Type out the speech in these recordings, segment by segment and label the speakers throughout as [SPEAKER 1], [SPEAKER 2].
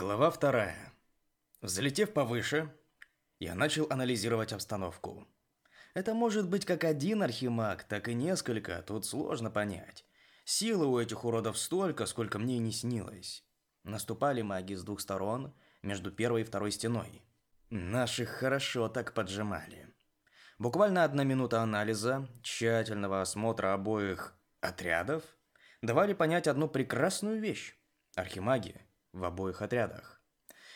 [SPEAKER 1] Глава вторая. Взлетев повыше, я начал анализировать обстановку. Это может быть как один архимаг, так и несколько, тут сложно понять. Силы у этих уродов столько, сколько мне не снилось. Наступали маги с двух сторон, между первой и второй стеной. Наших хорошо так поджимали. Буквально одна минута анализа, тщательного осмотра обоих отрядов давали понять одну прекрасную вещь. Архимаги в обоих отрядах.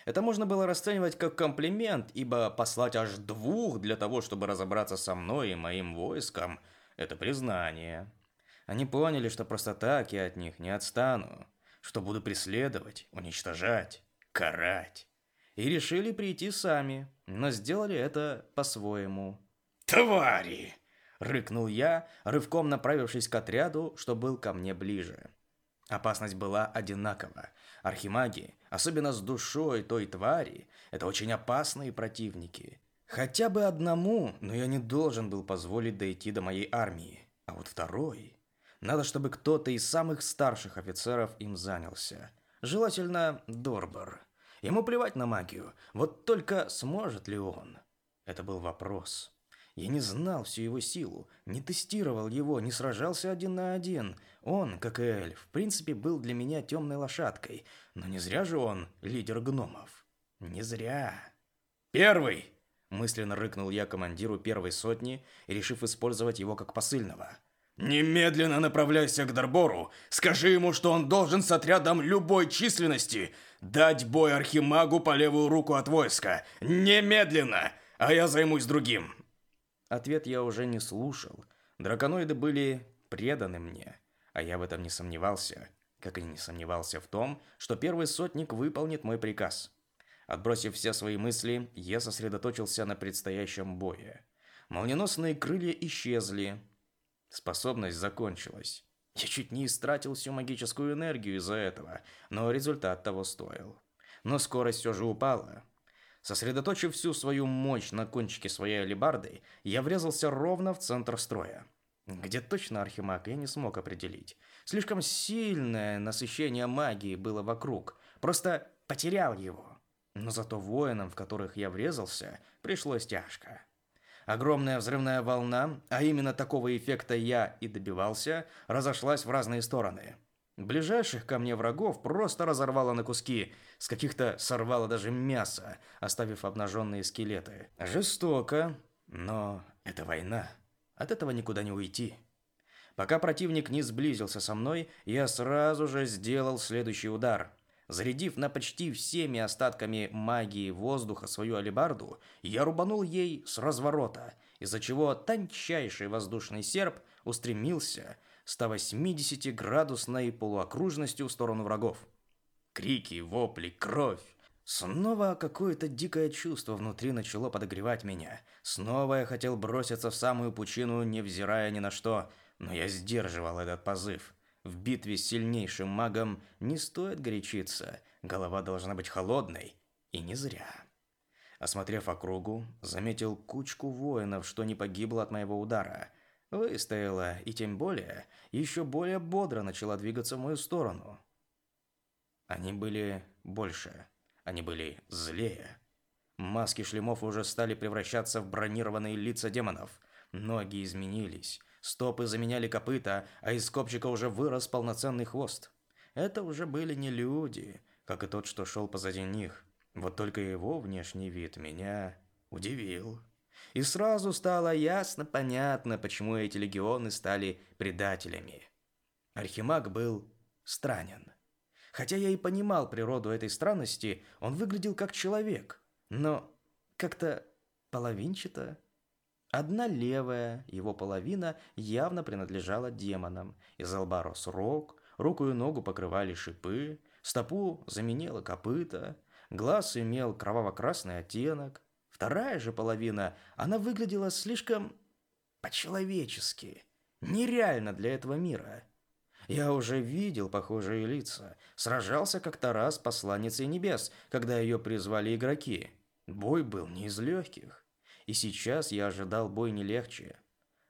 [SPEAKER 1] Это можно было расценивать как комплимент, ибо послать аж двух для того, чтобы разобраться со мной и моим войском – это признание. Они поняли, что просто так я от них не отстану, что буду преследовать, уничтожать, карать. И решили прийти сами, но сделали это по-своему.
[SPEAKER 2] «Твари!»
[SPEAKER 1] – рыкнул я, рывком направившись к отряду, что был ко мне ближе. Опасность была одинакова – Архимаги, особенно с душой той твари, это очень опасные противники. Хотя бы одному, но я не должен был позволить дойти до моей армии. А вот второй... Надо, чтобы кто-то из самых старших офицеров им занялся. Желательно Дорбор. Ему плевать на магию, вот только сможет ли он? Это был вопрос. Я не знал всю его силу, не тестировал его, не сражался один на один. Он, как и эльф, в принципе, был для меня темной лошадкой. Но не зря же он лидер гномов. Не зря.
[SPEAKER 2] «Первый!»
[SPEAKER 1] – мысленно рыкнул я командиру первой сотни, решив использовать его как посыльного.
[SPEAKER 2] «Немедленно направляйся к Дарбору. Скажи ему, что он должен с отрядом любой численности дать бой Архимагу по левую руку от войска. Немедленно! А я займусь другим.
[SPEAKER 1] Ответ я уже не слушал. Драконоиды были преданы мне, а я в этом не сомневался, как и не сомневался в том, что первый сотник выполнит мой приказ. Отбросив все свои мысли, я сосредоточился на предстоящем бое. Молниеносные крылья исчезли. Способность закончилась. Я чуть не истратил всю магическую энергию из-за этого, но результат того стоил. Но скорость все же упала. Сосредоточив всю свою мощь на кончике своей алебарды, я врезался ровно в центр строя. Где точно Архимаг, я не смог определить. Слишком сильное насыщение магии было вокруг. Просто потерял его. Но зато воинам, в которых я врезался, пришлось тяжко. Огромная взрывная волна, а именно такого эффекта я и добивался, разошлась в разные стороны. Ближайших ко мне врагов просто разорвало на куски, с каких-то сорвало даже мясо, оставив обнаженные скелеты. Жестоко, но это война. От этого никуда не уйти. Пока противник не сблизился со мной, я сразу же сделал следующий удар. Зарядив на почти всеми остатками магии воздуха свою алебарду, я рубанул ей с разворота, из-за чего тончайший воздушный серп устремился 180-градусной полуокружностью в сторону врагов. Крики, вопли, кровь. Снова какое-то дикое чувство внутри начало подогревать меня. Снова я хотел броситься в самую пучину, невзирая ни на что, но я сдерживал этот позыв. В битве с сильнейшим магом не стоит горячиться, голова должна быть холодной, и не зря. Осмотрев округу, заметил кучку воинов, что не погибло от моего удара – Выстояла, и тем более, еще более бодро начала двигаться в мою сторону. Они были больше. Они были злее. Маски шлемов уже стали превращаться в бронированные лица демонов. Ноги изменились. Стопы заменяли копыта, а из копчика уже вырос полноценный хвост. Это уже были не люди, как и тот, что шел позади них. Вот только его внешний вид меня удивил. И сразу стало ясно понятно, почему эти легионы стали предателями. Архимаг был странен. Хотя я и понимал природу этой странности, он выглядел как человек, но как-то половинчато. Одна левая, его половина, явно принадлежала демонам. Из лба рос рог, руку и ногу покрывали шипы, стопу заменила копыта, глаз имел кроваво-красный оттенок, Вторая же половина, она выглядела слишком по-человечески, нереально для этого мира. Я уже видел похожие лица, сражался как-то раз посланницей небес, когда ее призвали игроки. Бой был не из легких, и сейчас я ожидал бой не легче.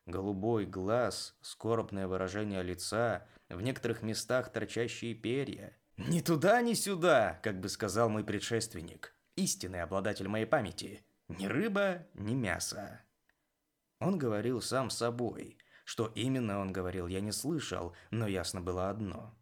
[SPEAKER 1] Голубой глаз, скорбное выражение лица, в некоторых местах торчащие перья. Ни туда, ни сюда, как бы сказал мой предшественник, истинный обладатель моей памяти. Ни рыба, ни мясо. Он говорил сам собой. Что именно он говорил, я не слышал, но ясно было одно.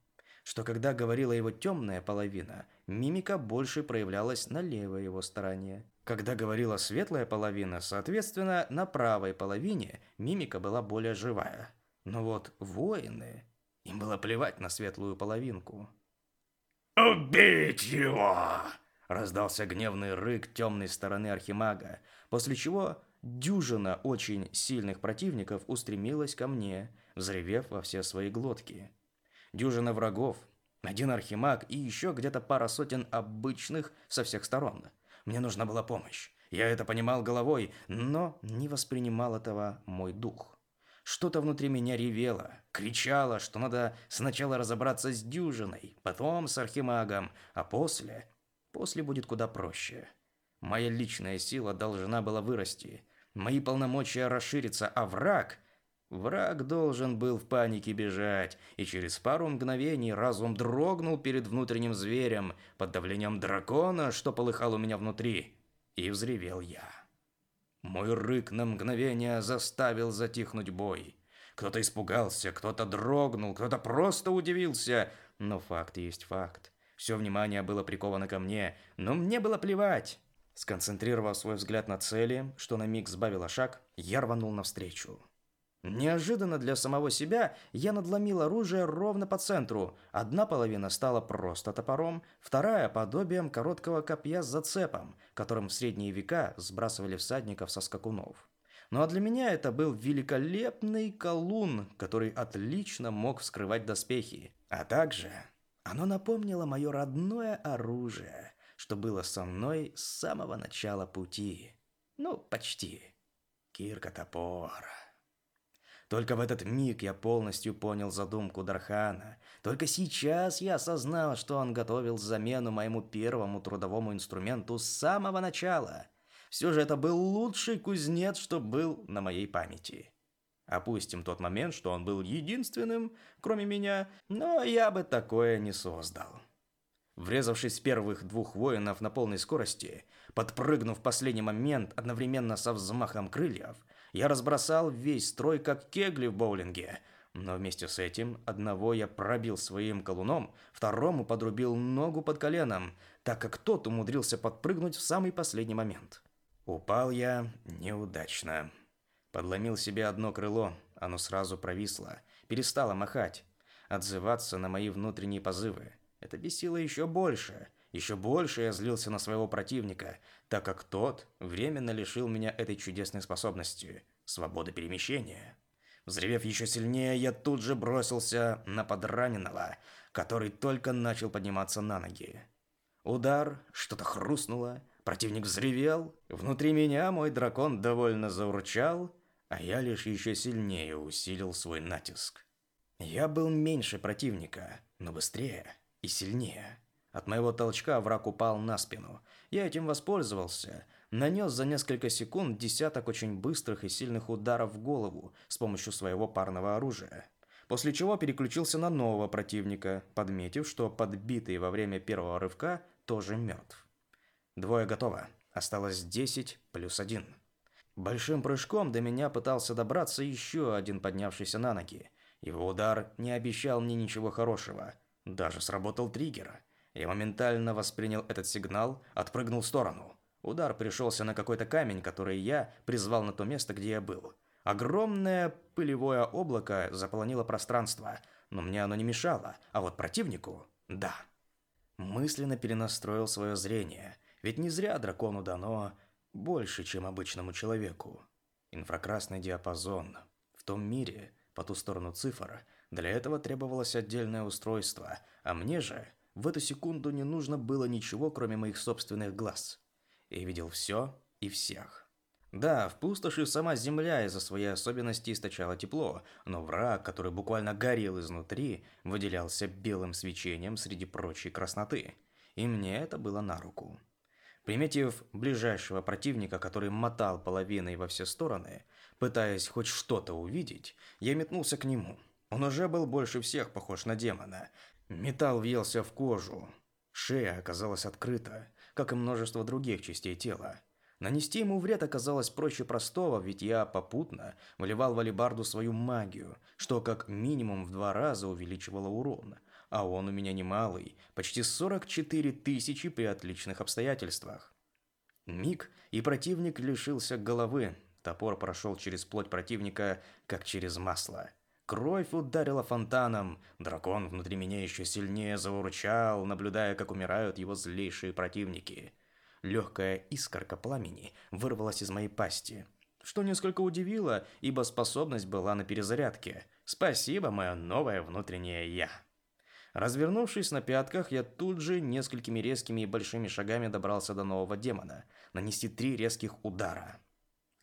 [SPEAKER 1] Что когда говорила его темная половина, мимика больше проявлялась на левой его стороне. Когда говорила светлая половина, соответственно, на правой половине мимика была более живая. Но вот воины... Им было плевать на светлую половинку.
[SPEAKER 2] «Убить его!»
[SPEAKER 1] Раздался гневный рык темной стороны Архимага, после чего дюжина очень сильных противников устремилась ко мне, взревев во все свои глотки. Дюжина врагов, один Архимаг и еще где-то пара сотен обычных со всех сторон. Мне нужна была помощь. Я это понимал головой, но не воспринимал этого мой дух. Что-то внутри меня ревело, кричало, что надо сначала разобраться с дюжиной, потом с архимагом, а после... После будет куда проще. Моя личная сила должна была вырасти, мои полномочия расшириться, а враг... Враг должен был в панике бежать, и через пару мгновений разум дрогнул перед внутренним зверем под давлением дракона, что полыхал у меня внутри, и взревел я. Мой рык на мгновение заставил затихнуть бой. Кто-то испугался, кто-то дрогнул, кто-то просто удивился, но факт есть факт. Все внимание было приковано ко мне, но мне было плевать. Сконцентрировав свой взгляд на цели, что на миг сбавило шаг, я рванул навстречу. Неожиданно для самого себя я надломил оружие ровно по центру. Одна половина стала просто топором, вторая – подобием короткого копья с зацепом, которым в средние века сбрасывали всадников со скакунов. Ну а для меня это был великолепный колун, который отлично мог вскрывать доспехи. А также оно напомнило мое родное оружие, что было со мной с самого начала пути. Ну, почти. Кирка-топор. Только в этот миг я полностью понял задумку Дархана. Только сейчас я осознал, что он готовил замену моему первому трудовому инструменту с самого начала. Все же это был лучший кузнец, что был на моей памяти. Опустим тот момент, что он был единственным, кроме меня, но я бы такое не создал. Врезавшись в первых двух воинов на полной скорости, подпрыгнув в последний момент одновременно со взмахом крыльев, я разбросал весь строй, как кегли в боулинге. Но вместе с этим одного я пробил своим колуном, второму подрубил ногу под коленом, так как тот умудрился подпрыгнуть в самый последний момент. Упал я неудачно. Подломил себе одно крыло, оно сразу провисло, перестало махать, отзываться на мои внутренние позывы. Это бесило еще больше. Еще больше я злился на своего противника, так как тот временно лишил меня этой чудесной способности – свободы перемещения. Взревев еще сильнее, я тут же бросился на подраненного, который только начал подниматься на ноги. Удар, что-то хрустнуло, противник взревел, внутри меня мой дракон довольно заурчал, а я лишь еще сильнее усилил свой натиск. Я был меньше противника, но быстрее и сильнее. От моего толчка враг упал на спину. Я этим воспользовался. Нанес за несколько секунд десяток очень быстрых и сильных ударов в голову с помощью своего парного оружия. После чего переключился на нового противника, подметив, что подбитый во время первого рывка тоже мертв. Двое готово. Осталось 10 плюс 1. Большим прыжком до меня пытался добраться еще один поднявшийся на ноги. Его удар не обещал мне ничего хорошего. Даже сработал триггер. Я моментально воспринял этот сигнал, отпрыгнул в сторону. Удар пришелся на какой-то камень, который я призвал на то место, где я был. Огромное пылевое облако заполонило пространство, но мне оно не мешало, а вот противнику – да. Мысленно перенастроил свое зрение, ведь не зря дракону дано больше, чем обычному человеку. Инфракрасный диапазон. В том мире, по ту сторону цифр, для этого требовалось отдельное устройство, а мне же – в эту секунду не нужно было ничего, кроме моих собственных глаз. Я видел все и всех. Да, в пустоши сама земля из-за своей особенности источала тепло, но враг, который буквально горел изнутри, выделялся белым свечением среди прочей красноты. И мне это было на руку. Приметив ближайшего противника, который мотал половиной во все стороны, пытаясь хоть что-то увидеть, я метнулся к нему. Он уже был больше всех похож на демона, Металл въелся в кожу. Шея оказалась открыта, как и множество других частей тела. Нанести ему вред оказалось проще простого, ведь я попутно вливал в алебарду свою магию, что как минимум в два раза увеличивало урон, а он у меня немалый, почти 44 тысячи при отличных обстоятельствах. Миг, и противник лишился головы. Топор прошел через плоть противника, как через масло. Кровь ударила фонтаном. Дракон внутри меня еще сильнее заурчал, наблюдая, как умирают его злейшие противники. Легкая искорка пламени вырвалась из моей пасти, что несколько удивило, ибо способность была на перезарядке. Спасибо, мое новое внутреннее «я». Развернувшись на пятках, я тут же несколькими резкими и большими шагами добрался до нового демона. Нанести три резких удара.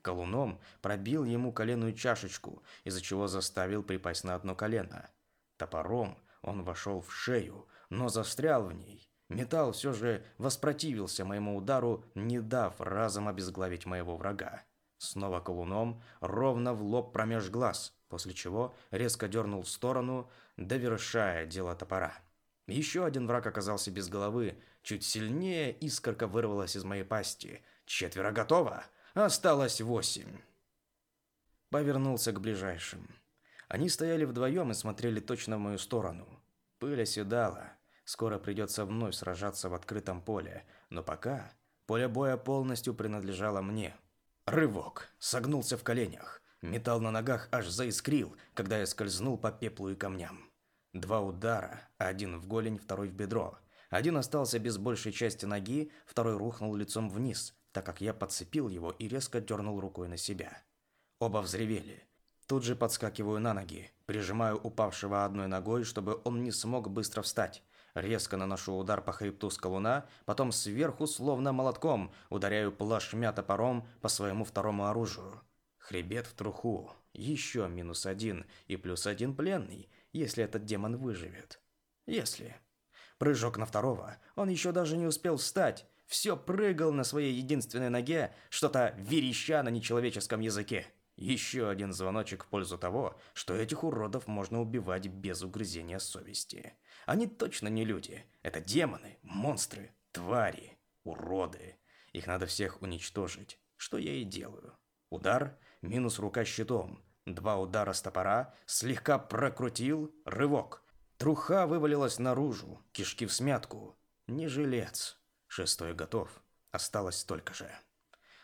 [SPEAKER 1] Колуном пробил ему коленную чашечку, из-за чего заставил припасть на одно колено. Топором он вошел в шею, но застрял в ней. Металл все же воспротивился моему удару, не дав разом обезглавить моего врага. Снова колуном, ровно в лоб промеж глаз, после чего резко дернул в сторону, довершая дело топора. Еще один враг оказался без головы, чуть сильнее искорка вырвалась из моей пасти. Четверо готово, осталось восемь. Повернулся к ближайшим. Они стояли вдвоем и смотрели точно в мою сторону. Пыль оседала, Скоро придется вновь сражаться в открытом поле, но пока поле боя полностью принадлежало мне. Рывок. Согнулся в коленях. Металл на ногах аж заискрил, когда я скользнул по пеплу и камням. Два удара, один в голень, второй в бедро. Один остался без большей части ноги, второй рухнул лицом вниз, так как я подцепил его и резко дернул рукой на себя. Оба взревели. Тут же подскакиваю на ноги, прижимаю упавшего одной ногой, чтобы он не смог быстро встать. Резко наношу удар по хребту скалуна, потом сверху, словно молотком, ударяю плашмя топором по своему второму оружию. Хребет в труху. Еще минус один и плюс один пленный, если этот демон выживет. Если. Прыжок на второго. Он еще даже не успел встать. Все прыгал на своей единственной ноге, что-то вереща на нечеловеческом языке. Еще один звоночек в пользу того, что этих уродов можно убивать без угрызения совести. Они точно не люди. Это демоны, монстры, твари, уроды. Их надо всех уничтожить, что я и делаю. Удар, минус рука щитом. Два удара с топора, слегка прокрутил, рывок. Труха вывалилась наружу, кишки в смятку. Не жилец. Шестой готов. Осталось столько же.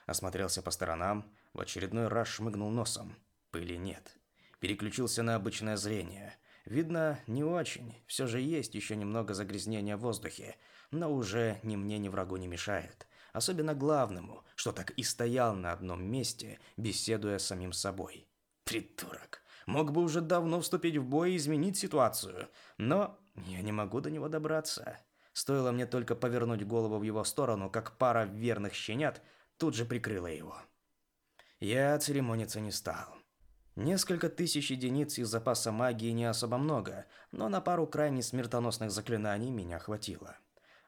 [SPEAKER 1] Осмотрелся по сторонам, в очередной раз шмыгнул носом. Пыли нет. Переключился на обычное зрение. Видно, не очень. Все же есть еще немного загрязнения в воздухе, но уже ни мне, ни врагу не мешает. Особенно главному, что так и стоял на одном месте, беседуя с самим собой. Придурок. Мог бы уже давно вступить в бой и изменить ситуацию, но я не могу до него добраться. Стоило мне только повернуть голову в его сторону, как пара верных щенят тут же прикрыла его. Я церемониться не стал. Несколько тысяч единиц из запаса магии не особо много, но на пару крайне смертоносных заклинаний меня хватило.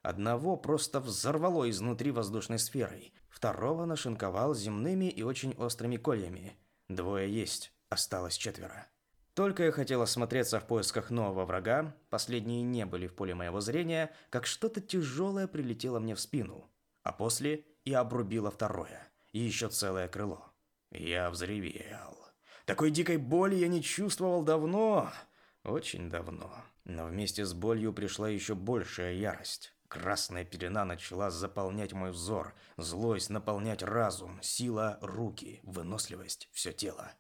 [SPEAKER 1] Одного просто взорвало изнутри воздушной сферой, второго нашинковал земными и очень острыми кольями. Двое есть, осталось четверо. Только я хотел осмотреться в поисках нового врага, последние не были в поле моего зрения, как что-то тяжелое прилетело мне в спину, а после и обрубило второе, и еще целое крыло. Я взревел. Такой дикой боли я не чувствовал давно, очень давно. Но вместе с болью пришла еще большая ярость. Красная пелена начала заполнять мой взор, злость наполнять разум, сила руки, выносливость все тело.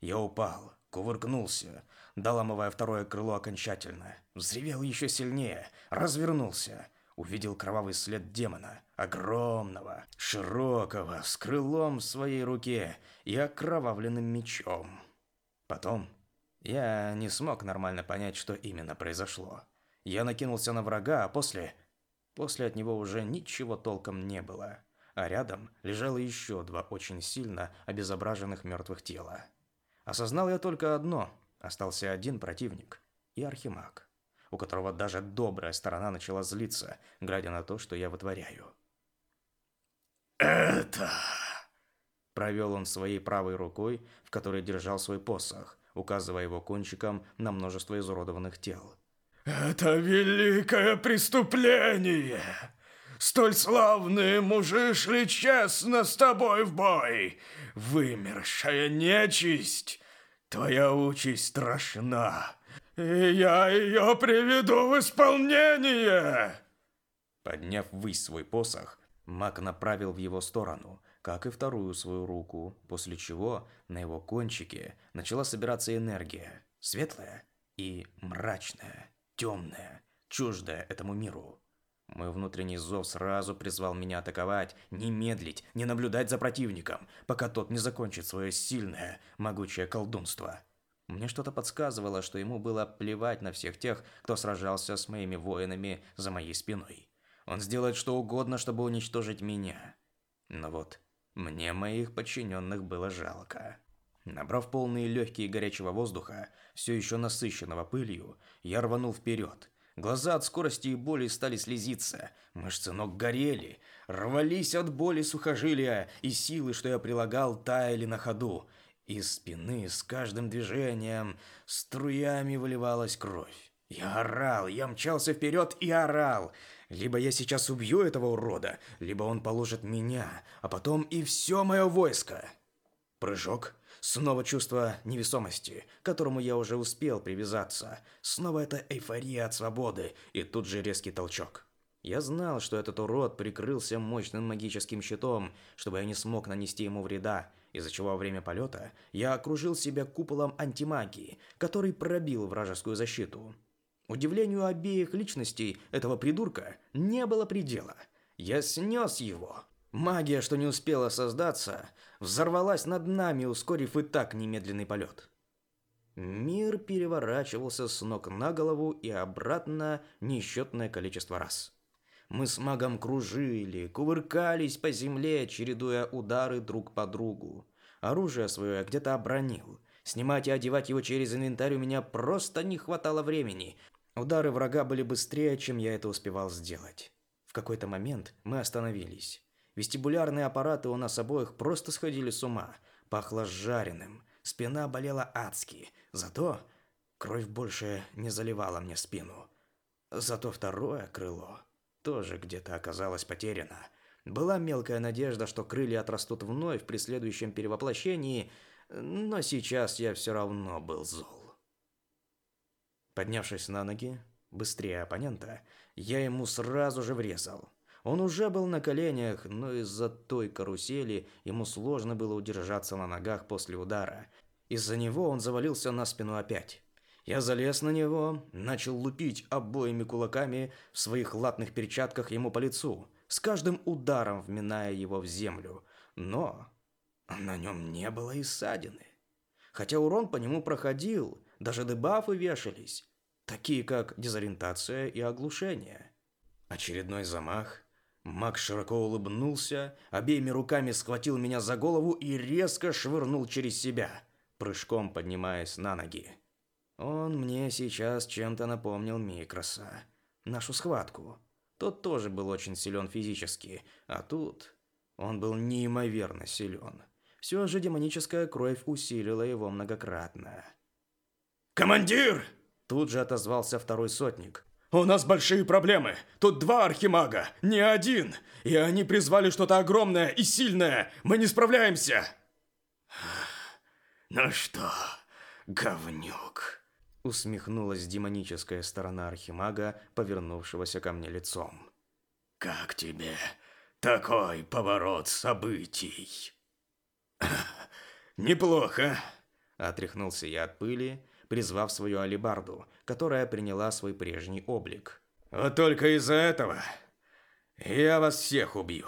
[SPEAKER 1] Я упал, кувыркнулся, доламывая второе крыло окончательно. Взревел еще сильнее, развернулся увидел кровавый след демона, огромного, широкого, с крылом в своей руке и окровавленным мечом. Потом я не смог нормально понять, что именно произошло. Я накинулся на врага, а после... После от него уже ничего толком не было. А рядом лежало еще два очень сильно обезображенных мертвых тела. Осознал я только одно. Остался один противник и архимаг у которого даже добрая сторона начала злиться, глядя на то, что я вытворяю. «Это...» Провел он своей правой рукой, в которой держал свой посох, указывая его кончиком на множество изуродованных тел.
[SPEAKER 2] Это великое преступление! Столь славные мужи шли честно с тобой в бой! Вымершая нечисть! Твоя участь страшна, и я ее приведу в исполнение!»
[SPEAKER 1] Подняв ввысь свой посох, маг направил в его сторону, как и вторую свою руку, после чего на его кончике начала собираться энергия, светлая и мрачная, темная, чуждая этому миру. Мой внутренний зов сразу призвал меня атаковать, не медлить, не наблюдать за противником, пока тот не закончит свое сильное, могучее колдунство. Мне что-то подсказывало, что ему было плевать на всех тех, кто сражался с моими воинами за моей спиной. Он сделает что угодно, чтобы уничтожить меня. Но вот мне моих подчиненных было жалко. Набрав полные легкие горячего воздуха, все еще насыщенного пылью, я рванул вперед. Глаза от скорости и боли стали слезиться, мышцы ног горели, рвались от боли сухожилия, и силы, что я прилагал, таяли на ходу. Из спины с каждым движением струями выливалась кровь. Я орал, я мчался вперед и орал. Либо я сейчас убью этого урода, либо он положит меня, а потом и все мое войско. Прыжок. Снова чувство невесомости, к которому я уже успел привязаться. Снова эта эйфория от свободы, и тут же резкий толчок. Я знал, что этот урод прикрылся мощным магическим щитом, чтобы я не смог нанести ему вреда, из-за чего во время полета я окружил себя куполом антимагии, который пробил вражескую защиту. Удивлению обеих личностей этого придурка не было предела. Я снес его. Магия, что не успела создаться, взорвалась над нами, ускорив и так немедленный полет. Мир переворачивался с ног на голову и обратно несчетное количество раз. Мы с магом кружили, кувыркались по земле, чередуя удары друг по другу. Оружие свое я где-то обронил. Снимать и одевать его через инвентарь у меня просто не хватало времени, Удары врага были быстрее, чем я это успевал сделать. В какой-то момент мы остановились. Вестибулярные аппараты у нас обоих просто сходили с ума. Пахло жареным, спина болела адски. Зато кровь больше не заливала мне спину. Зато второе крыло тоже где-то оказалось потеряно. Была мелкая надежда, что крылья отрастут вновь при следующем перевоплощении, но сейчас я все равно был зол. Поднявшись на ноги, быстрее оппонента, я ему сразу же врезал. Он уже был на коленях, но из-за той карусели ему сложно было удержаться на ногах после удара. Из-за него он завалился на спину опять. Я залез на него, начал лупить обоими кулаками в своих латных перчатках ему по лицу, с каждым ударом вминая его в землю. Но на нем не было и ссадины. Хотя урон по нему проходил, даже дебафы вешались, такие как дезориентация и оглушение. Очередной замах. Маг широко улыбнулся, обеими руками схватил меня за голову и резко швырнул через себя, прыжком поднимаясь на ноги. Он мне сейчас чем-то напомнил Микроса. Нашу схватку. Тот тоже был очень силен физически, а тут он был неимоверно силен. Все же демоническая кровь усилила его многократно.
[SPEAKER 2] «Командир!» Тут же отозвался второй сотник. «У нас большие проблемы. Тут два архимага, не один. И они призвали что-то огромное и сильное. Мы не справляемся!»
[SPEAKER 1] «Ну что, говнюк?» Усмехнулась демоническая сторона архимага, повернувшегося ко мне лицом.
[SPEAKER 2] «Как тебе такой поворот событий?»
[SPEAKER 1] «Неплохо», — отряхнулся я от пыли призвав свою алибарду, которая приняла свой прежний облик.
[SPEAKER 2] «Вот только из-за этого я вас всех убью».